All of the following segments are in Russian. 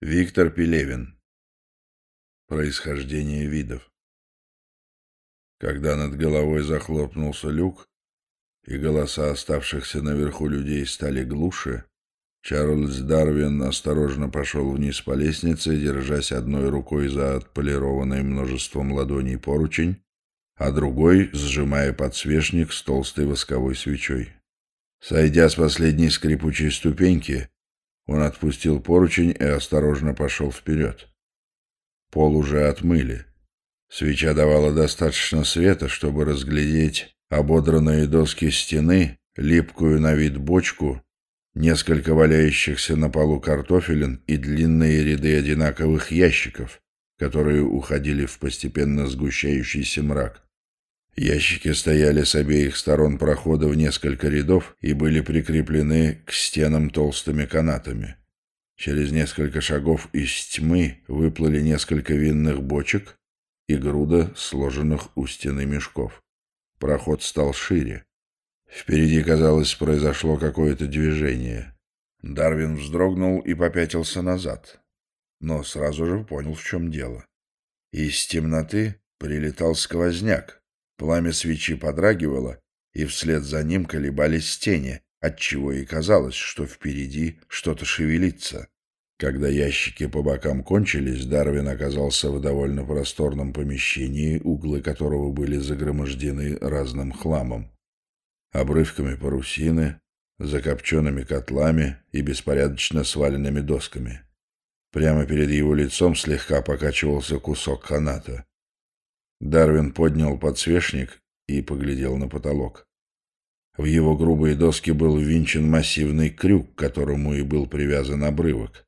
Виктор Пелевин. Происхождение видов. Когда над головой захлопнулся люк, и голоса оставшихся наверху людей стали глуше, Чарльз Дарвин осторожно пошел вниз по лестнице, держась одной рукой за отполированный множеством ладоней поручень, а другой сжимая подсвечник с толстой восковой свечой. Сойдя с последней скрипучей ступеньки, он отпустил поручень и осторожно пошел вперед. Пол уже отмыли. Свеча давала достаточно света, чтобы разглядеть ободранные доски стены, липкую на вид бочку, несколько валяющихся на полу картофелин и длинные ряды одинаковых ящиков, которые уходили в постепенно сгущающийся мрак. Ящики стояли с обеих сторон прохода в несколько рядов и были прикреплены к стенам толстыми канатами. Через несколько шагов из тьмы выплыли несколько винных бочек и груда сложенных у стены мешков. Проход стал шире. Впереди, казалось, произошло какое-то движение. Дарвин вздрогнул и попятился назад, но сразу же понял, в чем дело. Из темноты прилетал сквозняк, Пламя свечи подрагивало, и вслед за ним колебались тени, отчего и казалось, что впереди что-то шевелится. Когда ящики по бокам кончились, Дарвин оказался в довольно просторном помещении, углы которого были загромождены разным хламом. Обрывками парусины, закопченными котлами и беспорядочно сваленными досками. Прямо перед его лицом слегка покачивался кусок каната. Дарвин поднял подсвечник и поглядел на потолок. В его грубые доски был ввинчен массивный крюк, к которому и был привязан обрывок.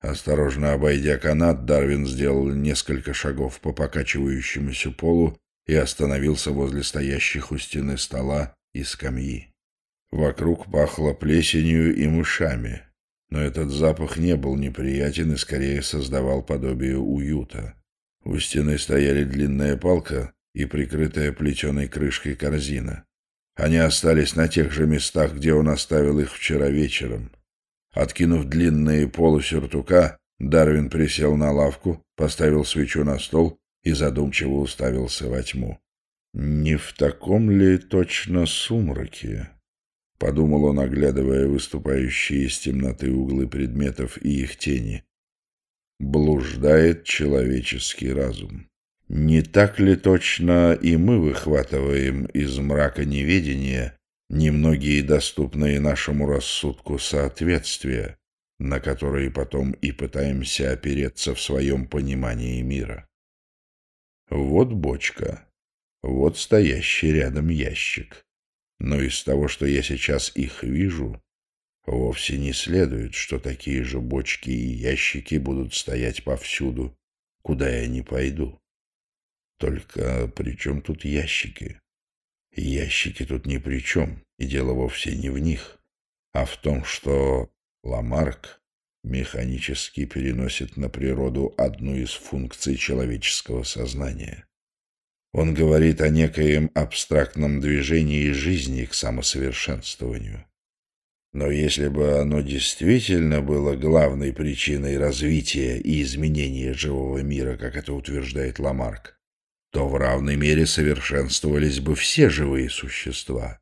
Осторожно обойдя канат, Дарвин сделал несколько шагов по покачивающемуся полу и остановился возле стоящих у стены стола и скамьи. Вокруг пахло плесенью и мышами, но этот запах не был неприятен и скорее создавал подобие уюта. У стены стояли длинная палка и прикрытая плетеной крышкой корзина. Они остались на тех же местах, где он оставил их вчера вечером. Откинув длинные полы сюртука, Дарвин присел на лавку, поставил свечу на стол и задумчиво уставился во тьму. «Не в таком ли точно сумраке?» — подумал он, оглядывая выступающие из темноты углы предметов и их тени блуждает человеческий разум. Не так ли точно и мы выхватываем из мрака неведения немногие доступные нашему рассудку соответствия, на которые потом и пытаемся опереться в своем понимании мира? Вот бочка, вот стоящий рядом ящик. Но из того, что я сейчас их вижу, Вовсе не следует, что такие же бочки и ящики будут стоять повсюду, куда я не пойду. Только при чем тут ящики? Ящики тут ни при чем, и дело вовсе не в них, а в том, что Ламарк механически переносит на природу одну из функций человеческого сознания. Он говорит о некоем абстрактном движении жизни к самосовершенствованию. Но если бы оно действительно было главной причиной развития и изменения живого мира, как это утверждает Ламарк, то в равной мере совершенствовались бы все живые существа.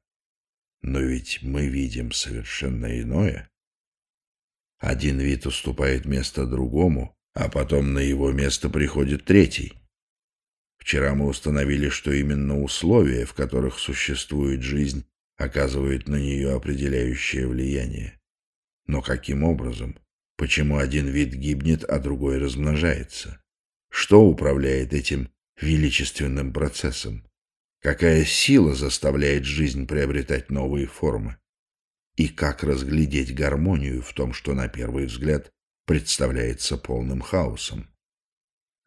Но ведь мы видим совершенно иное. Один вид уступает место другому, а потом на его место приходит третий. Вчера мы установили, что именно условия, в которых существует жизнь, оказывает на нее определяющее влияние. Но каким образом? Почему один вид гибнет, а другой размножается? Что управляет этим величественным процессом? Какая сила заставляет жизнь приобретать новые формы? И как разглядеть гармонию в том, что на первый взгляд представляется полным хаосом?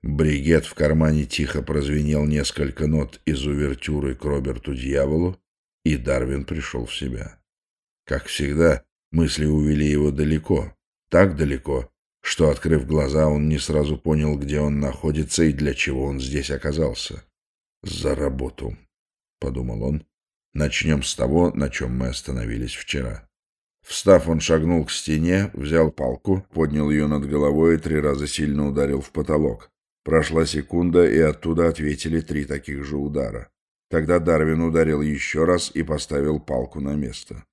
Бригет в кармане тихо прозвенел несколько нот из увертюры к Роберту Дьяволу, и Дарвин пришел в себя. Как всегда, мысли увели его далеко, так далеко, что, открыв глаза, он не сразу понял, где он находится и для чего он здесь оказался. «За работу», — подумал он. «Начнем с того, на чем мы остановились вчера. Встав, он шагнул к стене, взял палку, поднял ее над головой и три раза сильно ударил в потолок. Прошла секунда, и оттуда ответили три таких же удара. Тогда Дарвин ударил еще раз и поставил палку на место.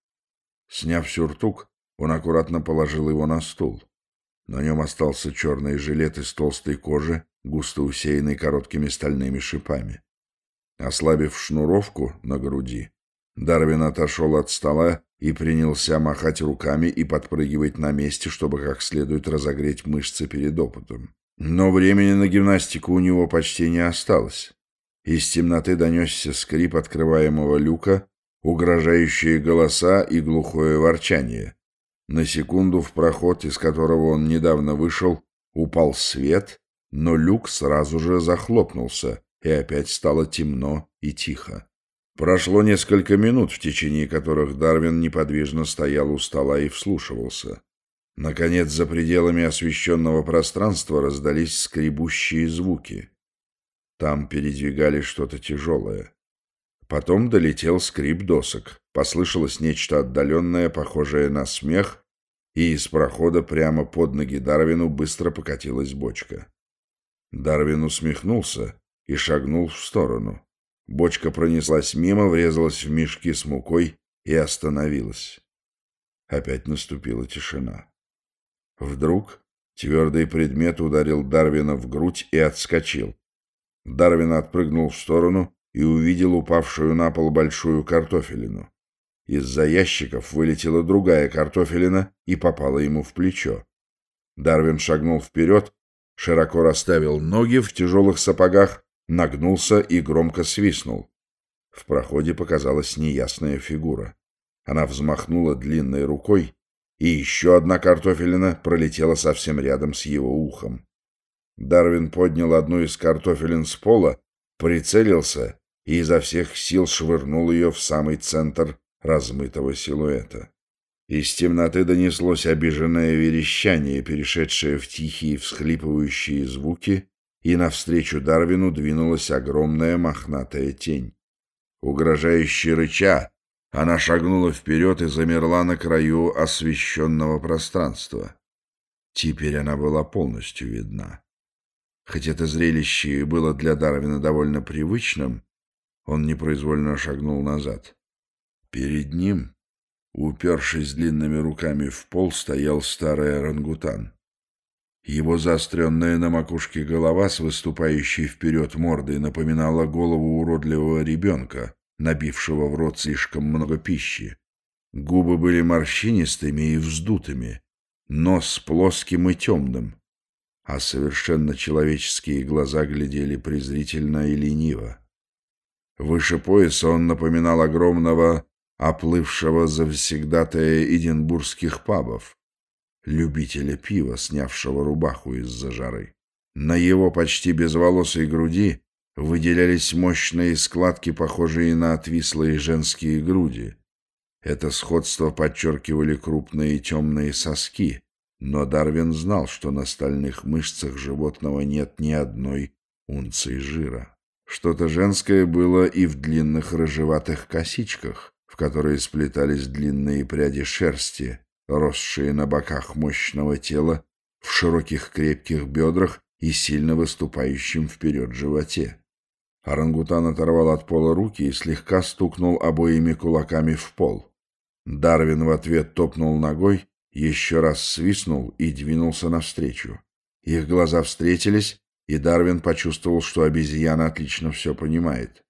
Сняв сюртук, он аккуратно положил его на стул. На нем остался черный жилет из толстой кожи, густо усеянный короткими стальными шипами. Ослабив шнуровку на груди, Дарвин отошел от стола и принялся махать руками и подпрыгивать на месте, чтобы как следует разогреть мышцы перед опытом. Но времени на гимнастику у него почти не осталось. Из темноты донесся скрип открываемого люка, угрожающие голоса и глухое ворчание. На секунду в проход, из которого он недавно вышел, упал свет, но люк сразу же захлопнулся, и опять стало темно и тихо. Прошло несколько минут, в течение которых Дарвин неподвижно стоял у стола и вслушивался. Наконец, за пределами освещенного пространства раздались скребущие звуки. Там передвигали что-то тяжелое. Потом долетел скрип досок. Послышалось нечто отдаленное, похожее на смех, и из прохода прямо под ноги Дарвину быстро покатилась бочка. Дарвин усмехнулся и шагнул в сторону. Бочка пронеслась мимо, врезалась в мешки с мукой и остановилась. Опять наступила тишина. Вдруг твердый предмет ударил Дарвина в грудь и отскочил. Дарвин отпрыгнул в сторону и увидел упавшую на пол большую картофелину. Из-за ящиков вылетела другая картофелина и попала ему в плечо. Дарвин шагнул вперед, широко расставил ноги в тяжелых сапогах, нагнулся и громко свистнул. В проходе показалась неясная фигура. Она взмахнула длинной рукой, и еще одна картофелина пролетела совсем рядом с его ухом. Дарвин поднял одну из картофелин с пола, прицелился и изо всех сил швырнул ее в самый центр размытого силуэта. Из темноты донеслось обиженное верещание, перешедшее в тихие всхлипывающие звуки, и навстречу Дарвину двинулась огромная мохнатая тень. Угрожающе рыча, она шагнула вперед и замерла на краю освещенного пространства. Теперь она была полностью видна. Хоть это зрелище было для Дарвина довольно привычным, он непроизвольно шагнул назад. Перед ним, упершись длинными руками в пол, стоял старый орангутан. Его заостренная на макушке голова с выступающей вперед мордой напоминала голову уродливого ребенка, набившего в рот слишком много пищи. Губы были морщинистыми и вздутыми, нос плоским и темным, а совершенно человеческие глаза глядели презрительно и лениво. Выше пояса он напоминал огромного, оплывшего завсегдатая эдинбургских пабов, любителя пива, снявшего рубаху из-за жары. На его почти безволосой груди выделялись мощные складки, похожие на отвислые женские груди. Это сходство подчеркивали крупные темные соски, но Дарвин знал, что на стальных мышцах животного нет ни одной унции жира. Что-то женское было и в длинных рыжеватых косичках, в которые сплетались длинные пряди шерсти, росшие на боках мощного тела, в широких крепких бедрах и сильно выступающем вперед животе. Орангутан оторвал от пола руки и слегка стукнул обоими кулаками в пол. Дарвин в ответ топнул ногой, еще раз свистнул и двинулся навстречу. Их глаза встретились, и Дарвин почувствовал, что обезьяна отлично все понимает.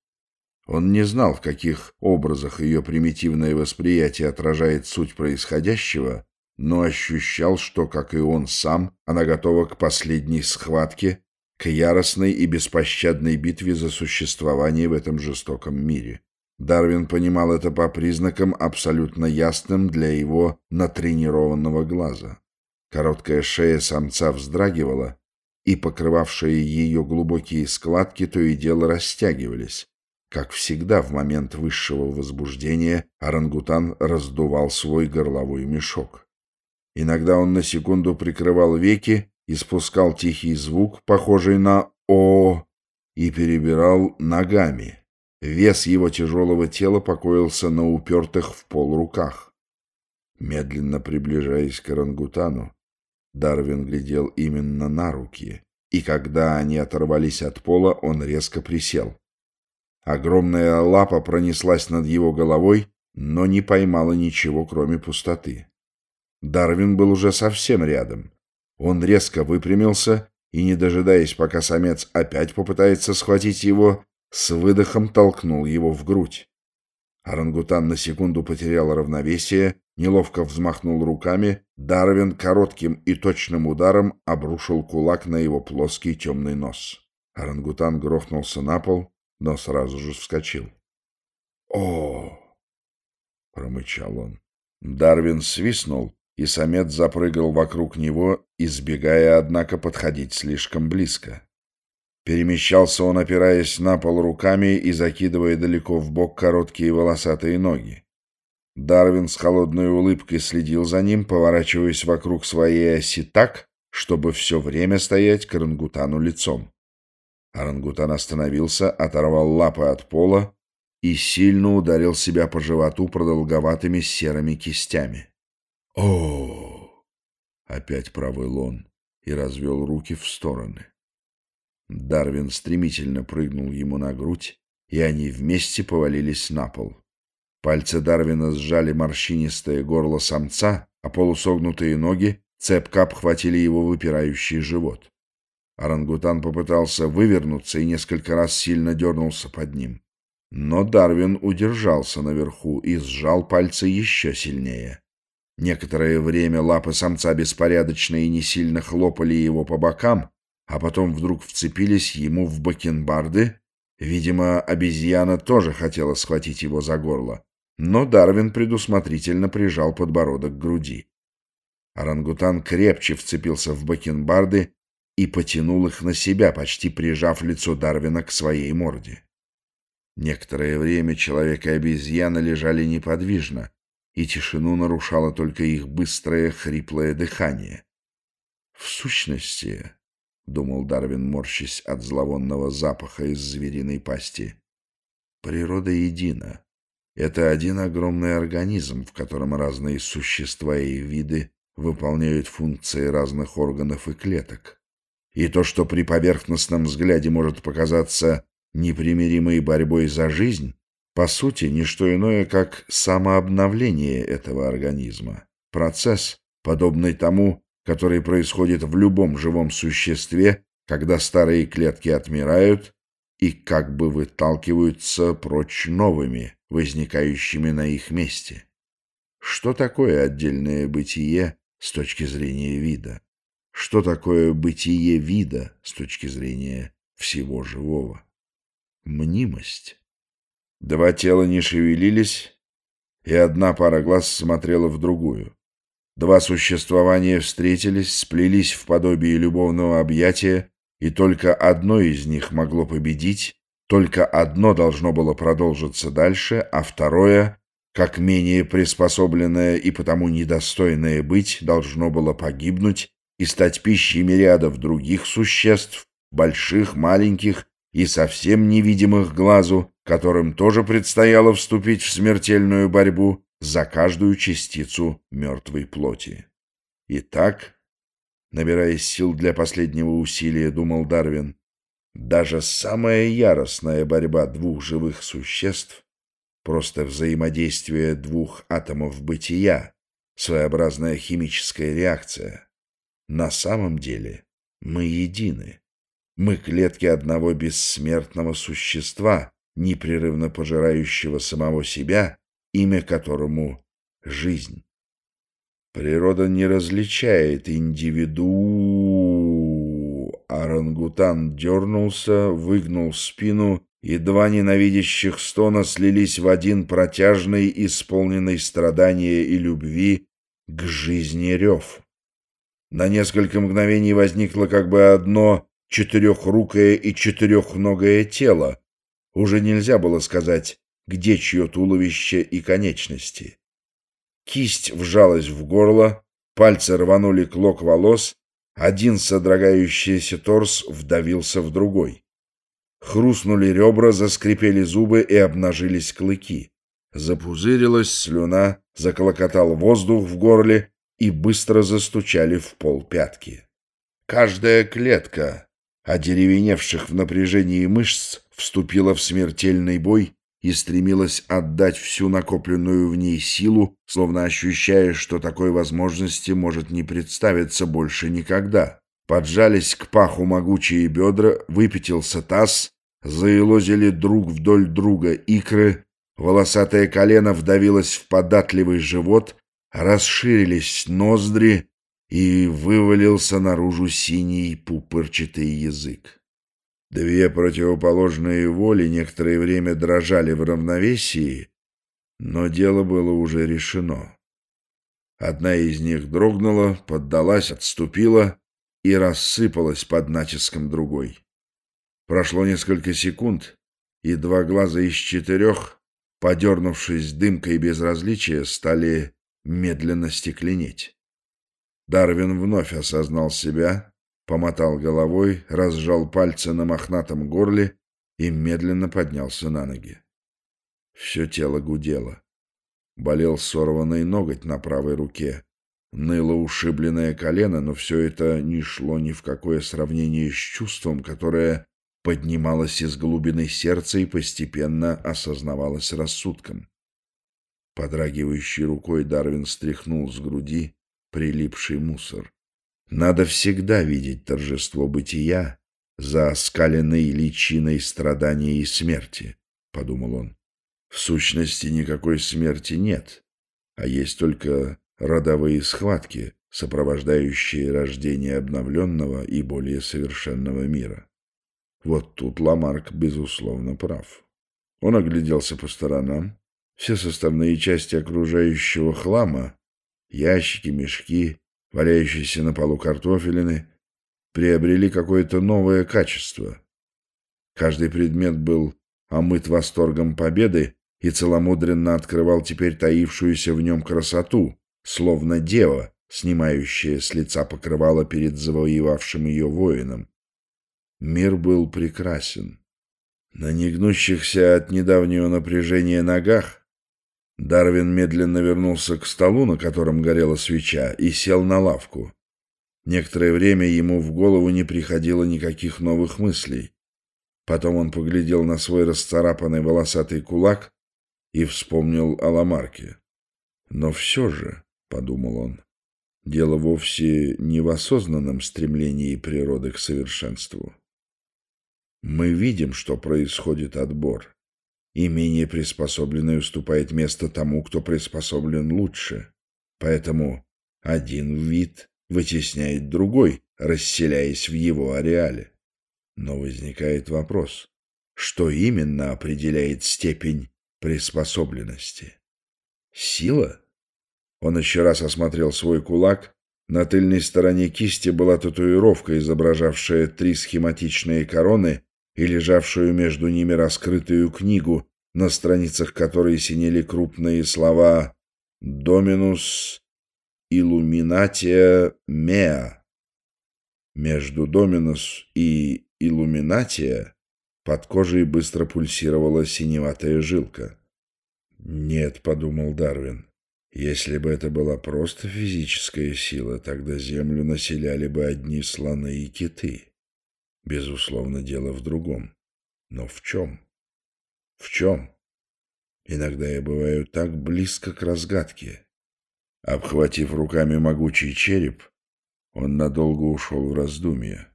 Он не знал, в каких образах ее примитивное восприятие отражает суть происходящего, но ощущал, что, как и он сам, она готова к последней схватке, к яростной и беспощадной битве за существование в этом жестоком мире. Дарвин понимал это по признакам, абсолютно ясным для его натренированного глаза. Короткая шея самца вздрагивала, и покрывавшие ее глубокие складки то и дело растягивались. Как всегда в момент высшего возбуждения орангутан раздувал свой горловой мешок. Иногда он на секунду прикрывал веки и спускал тихий звук, похожий на «о», и перебирал ногами. Вес его тяжелого тела покоился на упертых в пол руках. Медленно приближаясь к орангутану, Дарвин глядел именно на руки, и когда они оторвались от пола, он резко присел. Огромная лапа пронеслась над его головой, но не поймала ничего, кроме пустоты. Дарвин был уже совсем рядом. Он резко выпрямился и, не дожидаясь, пока самец опять попытается схватить его, с выдохом толкнул его в грудь. Орангутан на секунду потерял равновесие, неловко взмахнул руками, Дарвин коротким и точным ударом обрушил кулак на его плоский темный нос. Орангутан грохнулся на пол, но сразу же вскочил. «О!» — промычал он. Дарвин свистнул, и самец запрыгал вокруг него, избегая, однако, подходить слишком близко. Перемещался он, опираясь на пол руками и закидывая далеко в бок короткие волосатые ноги. Дарвин с холодной улыбкой следил за ним, поворачиваясь вокруг своей оси так, чтобы все время стоять к орангутану лицом. Орангутан остановился, оторвал лапы от пола и сильно ударил себя по животу продолговатыми серыми кистями. о опять провыл он и развел руки в стороны. Дарвин стремительно прыгнул ему на грудь, и они вместе повалились на пол. Пальцы Дарвина сжали морщинистое горло самца, а полусогнутые ноги цепко обхватили его выпирающий живот. Орангутан попытался вывернуться и несколько раз сильно дернулся под ним. Но Дарвин удержался наверху и сжал пальцы еще сильнее. Некоторое время лапы самца беспорядочно и не сильно хлопали его по бокам, а потом вдруг вцепились ему в бакенбарды. Видимо, обезьяна тоже хотела схватить его за горло, но Дарвин предусмотрительно прижал подбородок к груди. Орангутан крепче вцепился в бакенбарды и потянул их на себя, почти прижав лицо Дарвина к своей морде. Некоторое время человек и обезьяна лежали неподвижно, и тишину нарушало только их быстрое хриплое дыхание. В сущности, — думал Дарвин, морщась от зловонного запаха из звериной пасти. «Природа едина. Это один огромный организм, в котором разные существа и виды выполняют функции разных органов и клеток. И то, что при поверхностном взгляде может показаться непримиримой борьбой за жизнь, по сути, не что иное, как самообновление этого организма. Процесс, подобный тому, который происходит в любом живом существе, когда старые клетки отмирают и как бы выталкиваются прочь новыми, возникающими на их месте. Что такое отдельное бытие с точки зрения вида? Что такое бытие вида с точки зрения всего живого? Мнимость. Два тела не шевелились, и одна пара глаз смотрела в другую. Два существования встретились, сплелись в подобие любовного объятия, и только одно из них могло победить, только одно должно было продолжиться дальше, а второе, как менее приспособленное и потому недостойное быть, должно было погибнуть и стать пищей мириадов других существ, больших, маленьких и совсем невидимых глазу, которым тоже предстояло вступить в смертельную борьбу, за каждую частицу мертвой плоти. Итак, набираясь сил для последнего усилия, думал Дарвин, даже самая яростная борьба двух живых существ, просто взаимодействие двух атомов бытия, своеобразная химическая реакция. На самом деле мы едины. Мы клетки одного бессмертного существа, непрерывно пожирающего самого себя имя которому — жизнь. Природа не различает индивиду. Орангутан дернулся, выгнул спину, и два ненавидящих стона слились в один протяжный, исполненный страдания и любви к жизни рев. На несколько мгновений возникло как бы одно четырехрукое и четырехногое тело. Уже нельзя было сказать где чье туловище и конечности. Кисть вжалась в горло, пальцы рванули клок волос, один содрогающийся торс вдавился в другой. Хрустнули ребра, заскрипели зубы и обнажились клыки. Запузырилась слюна, заколокотал воздух в горле и быстро застучали в пол пятки. Каждая клетка, одеревеневших в напряжении мышц, вступила в смертельный бой и стремилась отдать всю накопленную в ней силу, словно ощущая, что такой возможности может не представиться больше никогда. Поджались к паху могучие бедра, выпятился таз, заелозили друг вдоль друга икры, волосатое колено вдавилось в податливый живот, расширились ноздри, и вывалился наружу синий пупырчатый язык. Две противоположные воли некоторое время дрожали в равновесии, но дело было уже решено. Одна из них дрогнула, поддалась, отступила и рассыпалась под натиском другой. Прошло несколько секунд, и два глаза из четырех, подернувшись дымкой безразличия, стали медленно стекленеть. Дарвин вновь осознал себя, помотал головой, разжал пальцы на мохнатом горле и медленно поднялся на ноги. Все тело гудело. Болел сорванный ноготь на правой руке. Ныло ушибленное колено, но все это не шло ни в какое сравнение с чувством, которое поднималось из глубины сердца и постепенно осознавалось рассудком. Подрагивающей рукой Дарвин стряхнул с груди прилипший мусор. Надо всегда видеть торжество бытия за оскаленной личиной страдания и смерти, — подумал он. В сущности, никакой смерти нет, а есть только родовые схватки, сопровождающие рождение обновленного и более совершенного мира. Вот тут Ламарк, безусловно, прав. Он огляделся по сторонам. Все составные части окружающего хлама — ящики, мешки, валяющиеся на полу картофелины, приобрели какое-то новое качество. Каждый предмет был омыт восторгом победы и целомудренно открывал теперь таившуюся в нем красоту, словно дева, снимающая с лица покрывало перед завоевавшим ее воином. Мир был прекрасен. На негнущихся от недавнего напряжения ногах Дарвин медленно вернулся к столу, на котором горела свеча, и сел на лавку. Некоторое время ему в голову не приходило никаких новых мыслей. Потом он поглядел на свой расцарапанный волосатый кулак и вспомнил о Ламарке. Но все же, — подумал он, — дело вовсе не в осознанном стремлении природы к совершенству. Мы видим, что происходит отбор и менее приспособленный уступает место тому, кто приспособлен лучше. Поэтому один вид вытесняет другой, расселяясь в его ареале. Но возникает вопрос, что именно определяет степень приспособленности? Сила? Он еще раз осмотрел свой кулак. На тыльной стороне кисти была татуировка, изображавшая три схематичные короны и лежавшую между ними раскрытую книгу, на страницах которой синели крупные слова «Доминус Иллуминатия Меа». Между «Доминус» и «Иллуминатия» под кожей быстро пульсировала синеватая жилка. «Нет», — подумал Дарвин, — «если бы это была просто физическая сила, тогда Землю населяли бы одни слоны и киты». Безусловно, дело в другом. Но в чем? В чем? Иногда я бываю так близко к разгадке. Обхватив руками могучий череп, он надолго ушел в раздумье.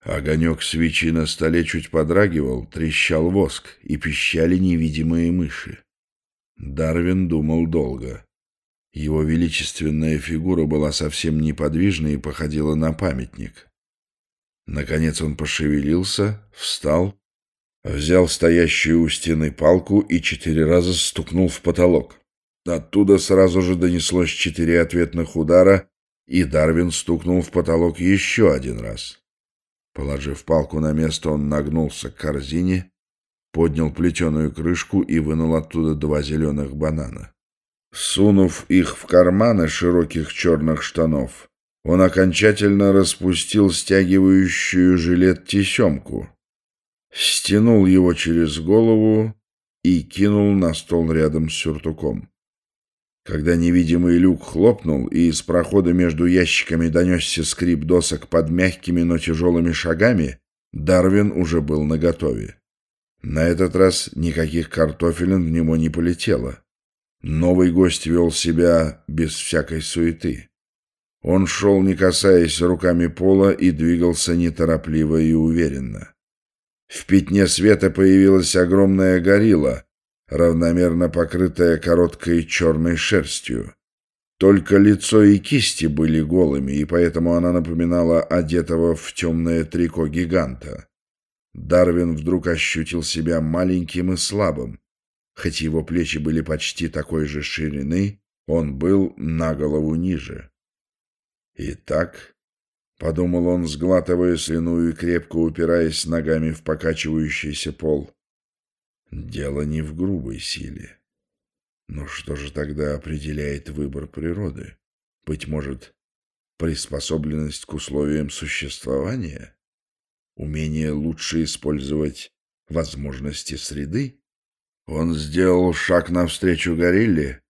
Огонек свечи на столе чуть подрагивал, трещал воск, и пищали невидимые мыши. Дарвин думал долго. Его величественная фигура была совсем неподвижна и походила на памятник. Наконец он пошевелился, встал, взял стоящую у стены палку и четыре раза стукнул в потолок. Оттуда сразу же донеслось четыре ответных удара, и Дарвин стукнул в потолок еще один раз. Положив палку на место, он нагнулся к корзине, поднял плетеную крышку и вынул оттуда два зеленых банана. Сунув их в карманы широких черных штанов, он окончательно распустил стягивающую жилет тесемку, стянул его через голову и кинул на стол рядом с сюртуком. Когда невидимый люк хлопнул, и из прохода между ящиками донесся скрип досок под мягкими, но тяжелыми шагами, Дарвин уже был наготове. На этот раз никаких картофелин в него не полетело. Новый гость вел себя без всякой суеты. Он шел, не касаясь руками пола, и двигался неторопливо и уверенно. В пятне света появилась огромная горилла, равномерно покрытая короткой черной шерстью. Только лицо и кисти были голыми, и поэтому она напоминала одетого в темное трико гиганта. Дарвин вдруг ощутил себя маленьким и слабым. Хоть его плечи были почти такой же ширины, он был на голову ниже. «Итак», — подумал он, сглатывая слюну и крепко упираясь ногами в покачивающийся пол, — «дело не в грубой силе. Но что же тогда определяет выбор природы? Быть может, приспособленность к условиям существования? Умение лучше использовать возможности среды? Он сделал шаг навстречу горилле.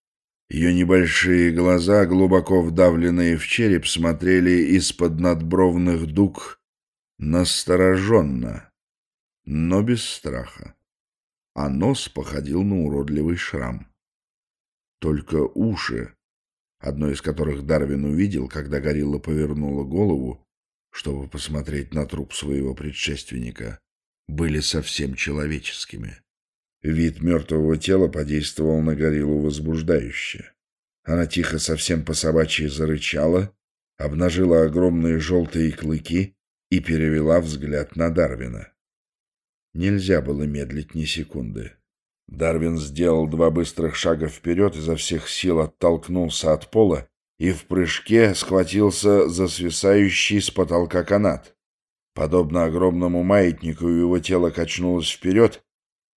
Ее небольшие глаза, глубоко вдавленные в череп, смотрели из-под надбровных дуг настороженно, но без страха. А нос походил на уродливый шрам. Только уши, одно из которых Дарвин увидел, когда горилла повернула голову, чтобы посмотреть на труп своего предшественника, были совсем человеческими. Вид мертвого тела подействовал на гориллу возбуждающе. Она тихо, совсем по-собачьи зарычала, обнажила огромные желтые клыки и перевела взгляд на Дарвина. Нельзя было медлить ни секунды. Дарвин сделал два быстрых шага вперед, изо всех сил оттолкнулся от пола и в прыжке схватился за свисающий с потолка канат. Подобно огромному маятнику его тело качнулось вперед,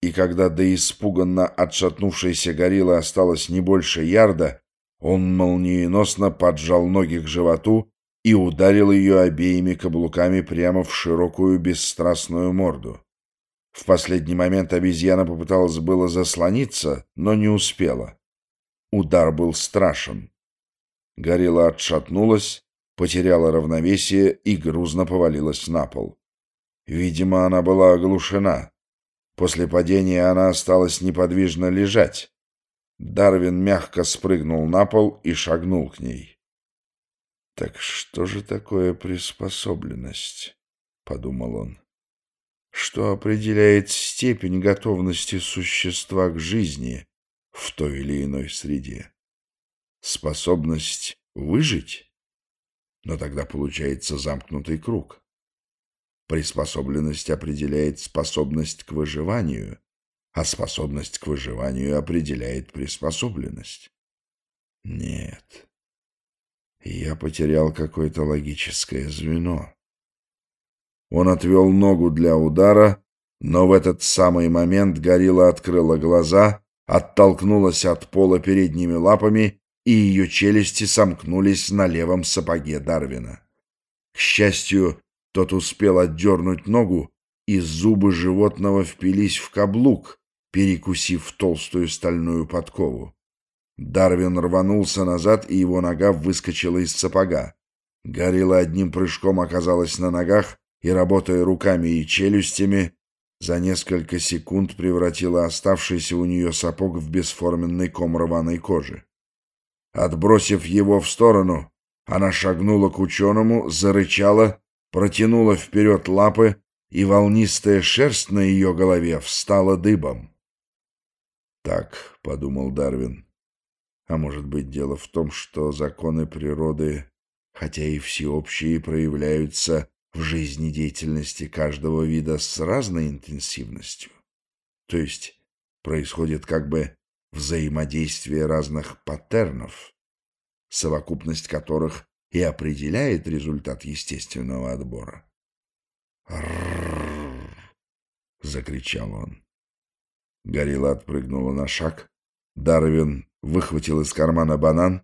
и когда до испуганно отшатнувшейся гориллы осталось не больше ярда, он молниеносно поджал ноги к животу и ударил ее обеими каблуками прямо в широкую бесстрастную морду. В последний момент обезьяна попыталась было заслониться, но не успела. Удар был страшен. Горилла отшатнулась, потеряла равновесие и грузно повалилась на пол. Видимо, она была оглушена. После падения она осталась неподвижно лежать. Дарвин мягко спрыгнул на пол и шагнул к ней. «Так что же такое приспособленность?» — подумал он что определяет степень готовности существа к жизни в той или иной среде. Способность выжить? Но тогда получается замкнутый круг. Приспособленность определяет способность к выживанию, а способность к выживанию определяет приспособленность. Нет. Я потерял какое-то логическое звено. Он отвел ногу для удара, но в этот самый момент горилла открыла глаза, оттолкнулась от пола передними лапами, и ее челюсти сомкнулись на левом сапоге Дарвина. К счастью, тот успел отдернуть ногу, и зубы животного впились в каблук, перекусив толстую стальную подкову. Дарвин рванулся назад, и его нога выскочила из сапога. Горилла одним прыжком оказалась на ногах, и, работая руками и челюстями, за несколько секунд превратила оставшийся у нее сапог в бесформенный ком рваной кожи. Отбросив его в сторону, она шагнула к ученому, зарычала, протянула вперед лапы, и волнистая шерсть на ее голове встала дыбом. «Так», — подумал Дарвин, — «а может быть дело в том, что законы природы, хотя и всеобщие, проявляются в жизнедеятельности каждого вида с разной интенсивностью. То есть происходит как бы взаимодействие разных паттернов, совокупность которых и определяет результат естественного отбора. Закричал он. Горилла отпрыгнула на шаг. Дарвин выхватил из кармана банан,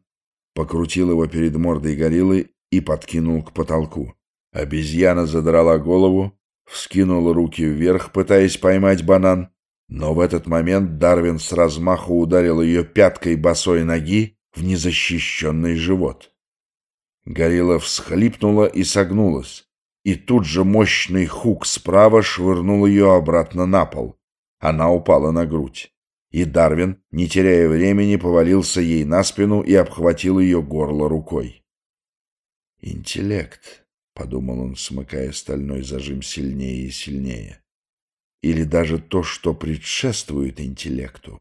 покрутил его перед мордой гориллы и подкинул к потолку. Обезьяна задрала голову, вскинула руки вверх, пытаясь поймать банан, Но в этот момент Дарвин с размаху ударил ее пяткой босой ноги в незащищенный живот. Горилла всхлипнула и согнулась, и тут же мощный хук справа швырнул ее обратно на пол. Она упала на грудь. И Дарвин, не теряя времени, повалился ей на спину и обхватил ее горло рукой. «Интеллект», — подумал он, смыкая стальной зажим сильнее и сильнее. «Или даже то, что предшествует интеллекту.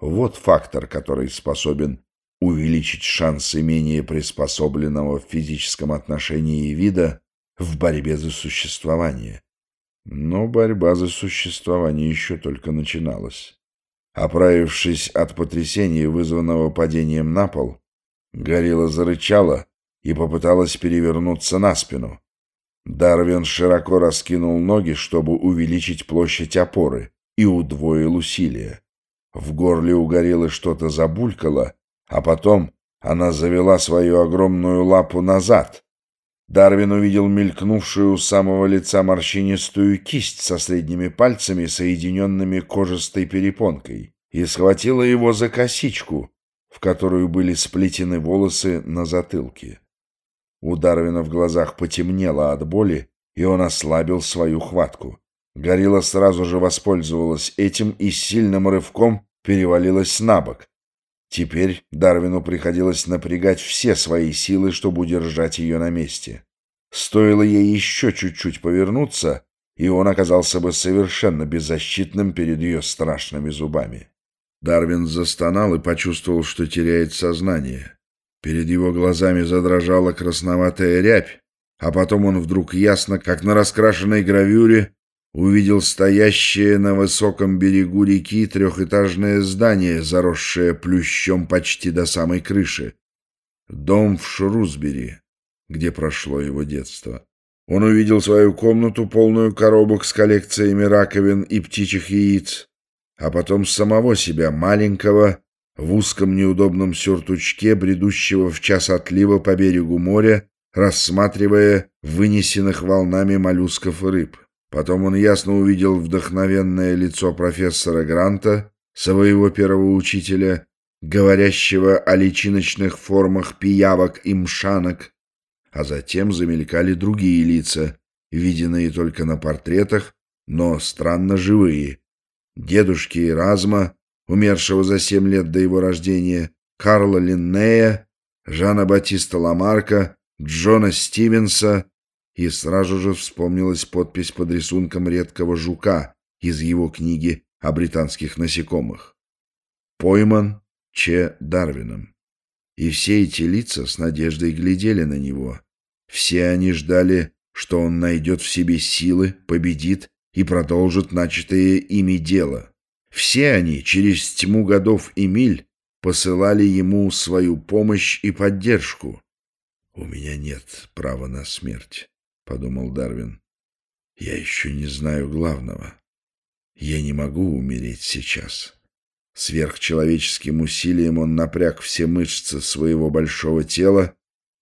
Вот фактор, который способен увеличить шансы менее приспособленного в физическом отношении вида в борьбе за существование. Но борьба за существование еще только начиналась. Оправившись от потрясения, вызванного падением на пол, горилла зарычала и попыталась перевернуться на спину. Дарвин широко раскинул ноги, чтобы увеличить площадь опоры, и удвоил усилия. В горле у гориллы что-то забулькало, а потом она завела свою огромную лапу назад. Дарвин увидел мелькнувшую у самого лица морщинистую кисть со средними пальцами, соединенными кожистой перепонкой, и схватила его за косичку, в которую были сплетены волосы на затылке. У Дарвина в глазах потемнело от боли, и он ослабил свою хватку. Горилла сразу же воспользовалась этим и сильным рывком перевалилась на бок, Теперь Дарвину приходилось напрягать все свои силы, чтобы удержать ее на месте. Стоило ей еще чуть-чуть повернуться, и он оказался бы совершенно беззащитным перед ее страшными зубами. Дарвин застонал и почувствовал, что теряет сознание. Перед его глазами задрожала красноватая рябь, а потом он вдруг ясно, как на раскрашенной гравюре, увидел стоящее на высоком берегу реки трехэтажное здание, заросшее плющом почти до самой крыши. Дом в Шрусбери, где прошло его детство. Он увидел свою комнату, полную коробок с коллекциями раковин и птичьих яиц, а потом самого себя, маленького, в узком неудобном сюртучке, бредущего в час отлива по берегу моря, рассматривая вынесенных волнами моллюсков и рыб. Потом он ясно увидел вдохновенное лицо профессора Гранта, своего первого учителя, говорящего о личиночных формах пиявок и мшанок, а затем замелькали другие лица, виденные только на портретах, но странно живые. Дедушки Эразма, умершего за семь лет до его рождения, Карла Линнея, Жана Батиста Ламарка, Джона Стивенса, и сразу же вспомнилась подпись под рисунком редкого жука из его книги о британских насекомых. Пойман Че Дарвином. И все эти лица с надеждой глядели на него. Все они ждали, что он найдет в себе силы, победит и продолжит начатое ими дело. Все они через тьму годов и миль посылали ему свою помощь и поддержку. «У меня нет права на смерть», — подумал Дарвин. «Я еще не знаю главного. Я не могу умереть сейчас». Сверхчеловеческим усилием он напряг все мышцы своего большого тела,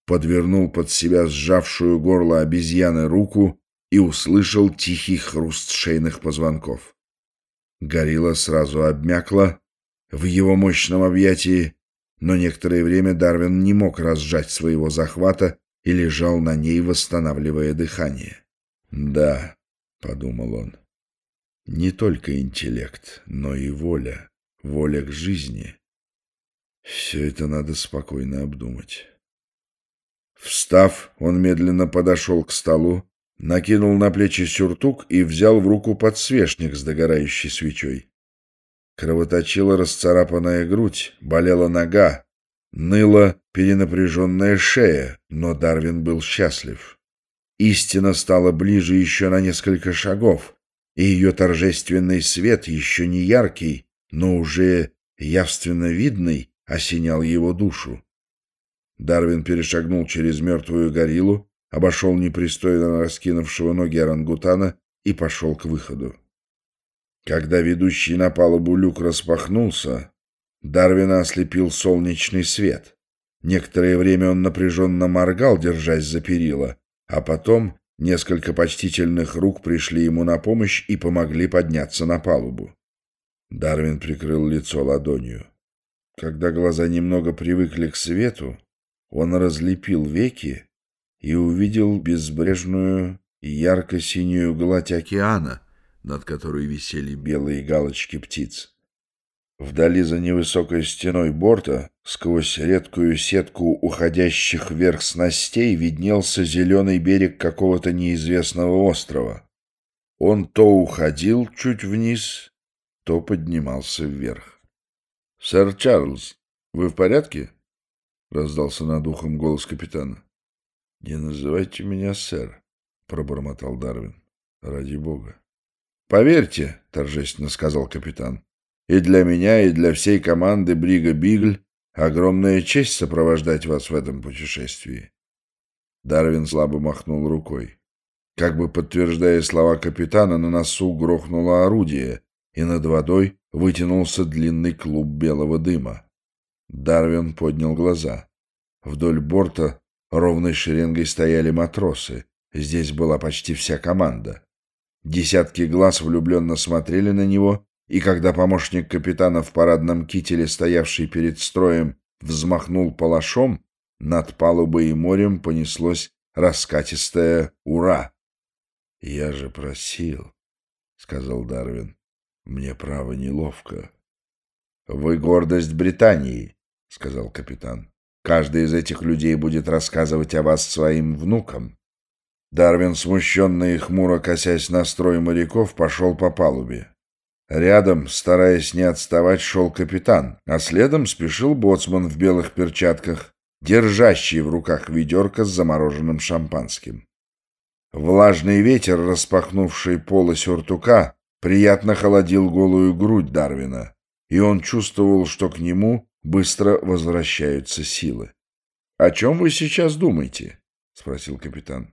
подвернул под себя сжавшую горло обезьяны руку и услышал тихий хруст шейных позвонков. Горилла сразу обмякла в его мощном объятии, но некоторое время Дарвин не мог разжать своего захвата и лежал на ней, восстанавливая дыхание. «Да», — подумал он, — «не только интеллект, но и воля, воля к жизни. Все это надо спокойно обдумать». Встав, он медленно подошел к столу, накинул на плечи сюртук и взял в руку подсвечник с догорающей свечой. Кровоточила расцарапанная грудь, болела нога, Ныла перенапряженная шея, но Дарвин был счастлив. Истина стала ближе еще на несколько шагов, и ее торжественный свет, еще не яркий, но уже явственно видный, осенял его душу. Дарвин перешагнул через мертвую гориллу, обошел непристойно раскинувшего ноги орангутана и пошел к выходу. Когда ведущий на палубу люк распахнулся, Дарвина ослепил солнечный свет. Некоторое время он напряженно моргал, держась за перила, а потом несколько почтительных рук пришли ему на помощь и помогли подняться на палубу. Дарвин прикрыл лицо ладонью. Когда глаза немного привыкли к свету, он разлепил веки и увидел безбрежную ярко-синюю гладь океана, над которой висели белые галочки птиц. Вдали за невысокой стеной борта, сквозь редкую сетку уходящих вверх снастей, виднелся зеленый берег какого-то неизвестного острова. Он то уходил чуть вниз, то поднимался вверх. — Сэр Чарльз, вы в порядке? — раздался над ухом голос капитана. — Не называйте меня сэр, — пробормотал Дарвин. — Ради бога. — Поверьте, — торжественно сказал капитан, и для меня, и для всей команды Брига Бигль огромная честь сопровождать вас в этом путешествии. Дарвин слабо махнул рукой. Как бы подтверждая слова капитана, на носу грохнуло орудие, и над водой вытянулся длинный клуб белого дыма. Дарвин поднял глаза. Вдоль борта ровной шеренгой стояли матросы. Здесь была почти вся команда. Десятки глаз влюбленно смотрели на него, и когда помощник капитана в парадном кителе, стоявший перед строем, взмахнул палашом, над палубой и морем понеслось раскатистое «Ура!». «Я же просил», — сказал Дарвин, — «мне право неловко». «Вы гордость Британии», — сказал капитан. «Каждый из этих людей будет рассказывать о вас своим внукам». Дарвин, смущенно и хмуро косясь на строй моряков, пошел по палубе. Рядом, стараясь не отставать, шел капитан, а следом спешил боцман в белых перчатках, держащий в руках ведерко с замороженным шампанским. Влажный ветер, распахнувший полы сюртука, приятно холодил голую грудь Дарвина, и он чувствовал, что к нему быстро возвращаются силы. — О чем вы сейчас думаете? — спросил капитан.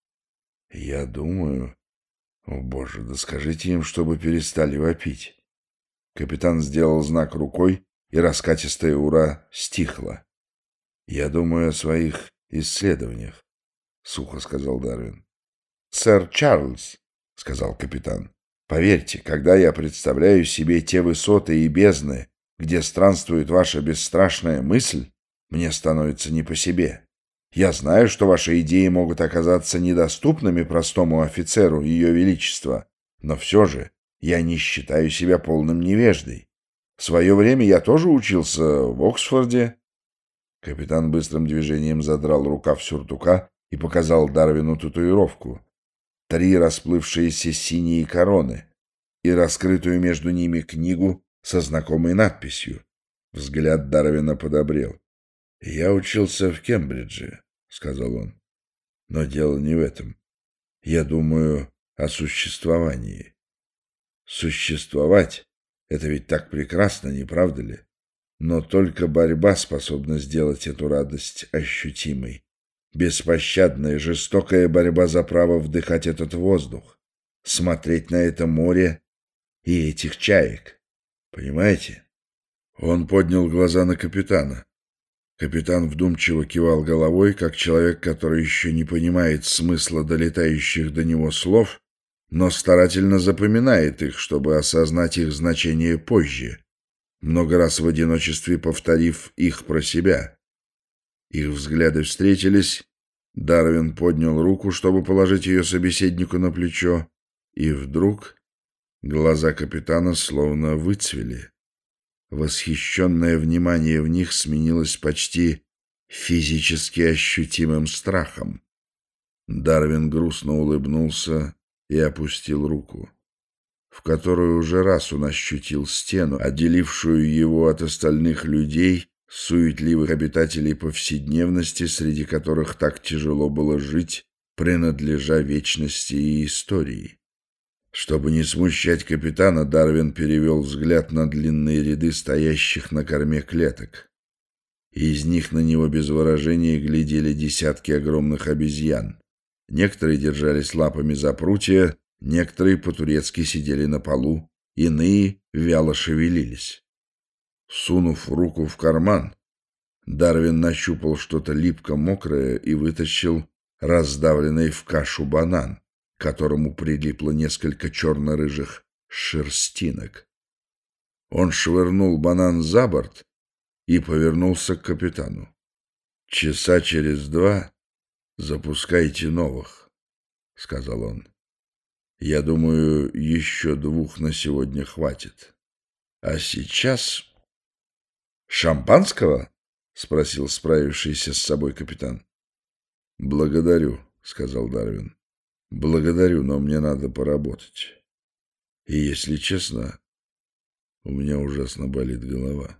— Я думаю, о, боже, да скажите им, чтобы перестали вопить. Капитан сделал знак рукой, и раскатистая «Ура» стихла. «Я думаю о своих исследованиях», — сухо сказал Дарвин. «Сэр Чарльз», — сказал капитан, — «поверьте, когда я представляю себе те высоты и бездны, где странствует ваша бесстрашная мысль, мне становится не по себе. Я знаю, что ваши идеи могут оказаться недоступными простому офицеру Ее Величества, но все же я не считаю себя полным невеждой. В свое время я тоже учился в Оксфорде. Капитан быстрым движением задрал рукав сюртука и показал Дарвину татуировку. Три расплывшиеся синие короны и раскрытую между ними книгу со знакомой надписью. Взгляд Дарвина подобрел. Я учился в Кембридже сказал он. Но дело не в этом. Я думаю о существовании. Существовать — это ведь так прекрасно, не правда ли? Но только борьба способна сделать эту радость ощутимой. Беспощадная, жестокая борьба за право вдыхать этот воздух, смотреть на это море и этих чаек. Понимаете? Он поднял глаза на капитана. Капитан вдумчиво кивал головой, как человек, который еще не понимает смысла долетающих до него слов, но старательно запоминает их, чтобы осознать их значение позже, много раз в одиночестве повторив их про себя. Их взгляды встретились, Дарвин поднял руку, чтобы положить ее собеседнику на плечо, и вдруг глаза капитана словно выцвели. Восхищенное внимание в них сменилось почти физически ощутимым страхом. Дарвин грустно улыбнулся и опустил руку, в которую уже раз он ощутил стену, отделившую его от остальных людей, суетливых обитателей повседневности, среди которых так тяжело было жить, принадлежа вечности и истории. Чтобы не смущать капитана, Дарвин перевел взгляд на длинные ряды стоящих на корме клеток. Из них на него без выражения глядели десятки огромных обезьян. Некоторые держались лапами за прутья, некоторые по-турецки сидели на полу, иные вяло шевелились. Сунув руку в карман, Дарвин нащупал что-то липко-мокрое и вытащил раздавленный в кашу банан которому прилипло несколько черно-рыжих шерстинок. Он швырнул банан за борт и повернулся к капитану. «Часа через два запускайте новых», — сказал он. «Я думаю, еще двух на сегодня хватит. А сейчас...» «Шампанского?» — спросил справившийся с собой капитан. «Благодарю», — сказал Дарвин. «Благодарю, но мне надо поработать. И, если честно, у меня ужасно болит голова».